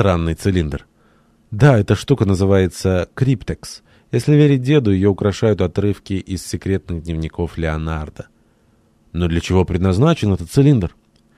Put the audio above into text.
странный цилиндр. Да, эта штука называется криптекс. Если верить деду, ее украшают отрывки из секретных дневников Леонардо. Но для чего предназначен этот цилиндр?